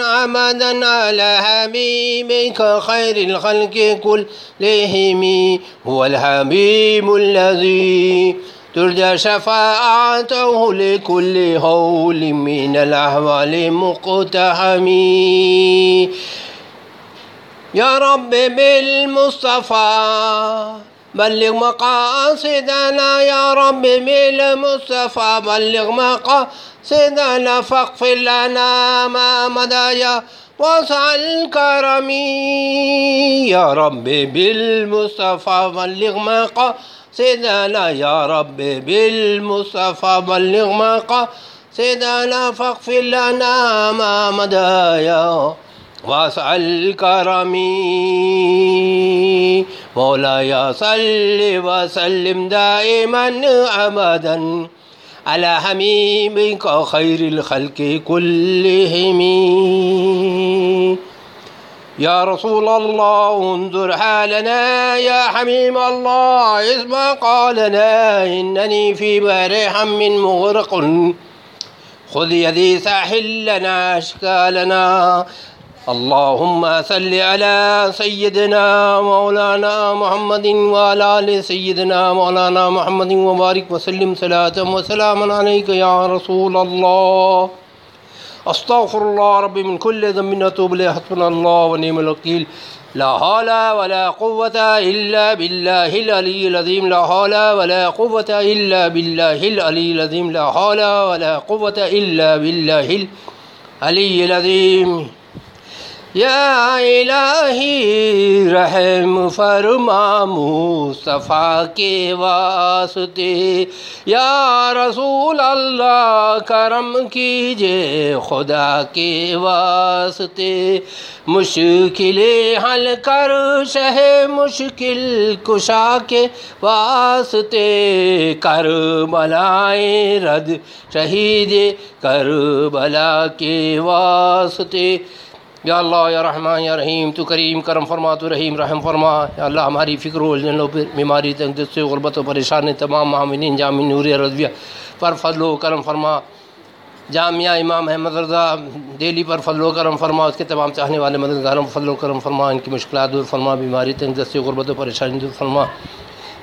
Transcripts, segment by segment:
عمدا على حبيبك خير الخلق كلهم، هو الحبيب الذي ترجى شفاعته لكل هول من الأحوال مقتحم. يا رب بالمصطفى بلغ مقاصدنا يا رب بالمصطفى بلغ مقاصدنا فاغفر لنا ما مدى يا وسع الكرم يا رب بالمصطفى، بلغ مقاصدنا يا رب بالمصطفى، بلغ مقاصدنا فاغفر لنا ما مدى يا واسع الكرم مولاي صل وسلم دائما ابدا على حبيبك خير الخلق كلهم. يا رسول الله، انظر حالنا. يا حبيب الله اسمع قالنا إنني في بحر حم مغرق. خذ يدي ساحل لنا، أشكالنا. اللهم صل على سيدنا مولانا محمد وعلى آل سيدنا مولانا محمد وبارك وسلم صلاة وسلاما عليك يا رسول الله. استغفر الله ربي من كل ذنب اتوب اليه حسبنا الله ونعم الوكيل. لا حول ولا قوة إلا بالله العلي العظيم. لا حول ولا قوة إلا بالله العلي العظيم. لا حول ولا قوة إلا بالله العلي العظيم. یا الہی رحم فرما مصطفیٰ کے واسطے۔ یا رسول اللہ، کرم کیجیے خدا کے واسطے۔ مشکل حل کر شہ مشکل کشا کے واسطے۔ کر بلائیں رد شہید کر بلا کے واسطے۔ یا اللہ، یا رحمان، یا رحیم، تو کریم، کرم فرما، تو رحیم، رحم فرما۔ یا اللہ، ہماری فکر و و بیماری تنگ سے غربت و پریشان تمام معاملین جامع نور رضویہ پر فضل و کرم فرما۔ جامعہ امام احمد رضا دہلی پر فضل و کرم فرما۔ اس کے تمام چاہنے والے مددگاروں فضل و کرم فرما۔ ان کی مشکلات دور فرما، بیماری تنگ سے غربت و پریشانی دور فرما۔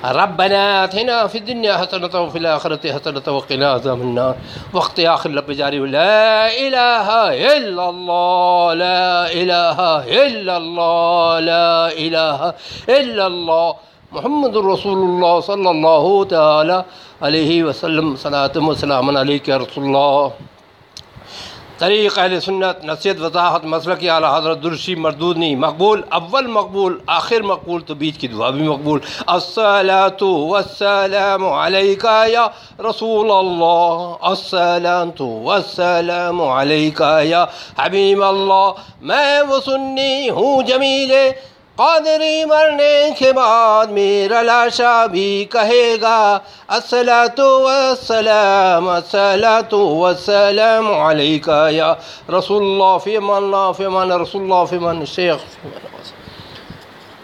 ربنا آتنا في الدنيا حسنة وفي الآخرة حسنة وقنا عذاب النار. وقت آخر لب جاری لا إله إلا الله، لا إله إلا الله، لا إله إلا الله. محمد رسول الله صلى الله تعالى عليه وسلم صلاة وسلام عليك يا رسول الله. طریق اہل سنت، نصیحت، وضاحت، مسلک اعلیٰ حضرت درشی، مردودنی، مقبول، اول مقبول، آخر مقبول تو بیچ کی دعا بھی مقبول. الصلاة وسلم علیکہ یا رسول اللہ السلام والسلام علیکہ یا حبیب اللہ. میں وہ سنی ہوں جمیل قادری مرنے کے بعد میرا لاشا بھی کہے گا السلام والسلام السلام علیکہ یا رسول اللہ، فی من اللہ فی من، رسول اللہ، فی امان الشیخ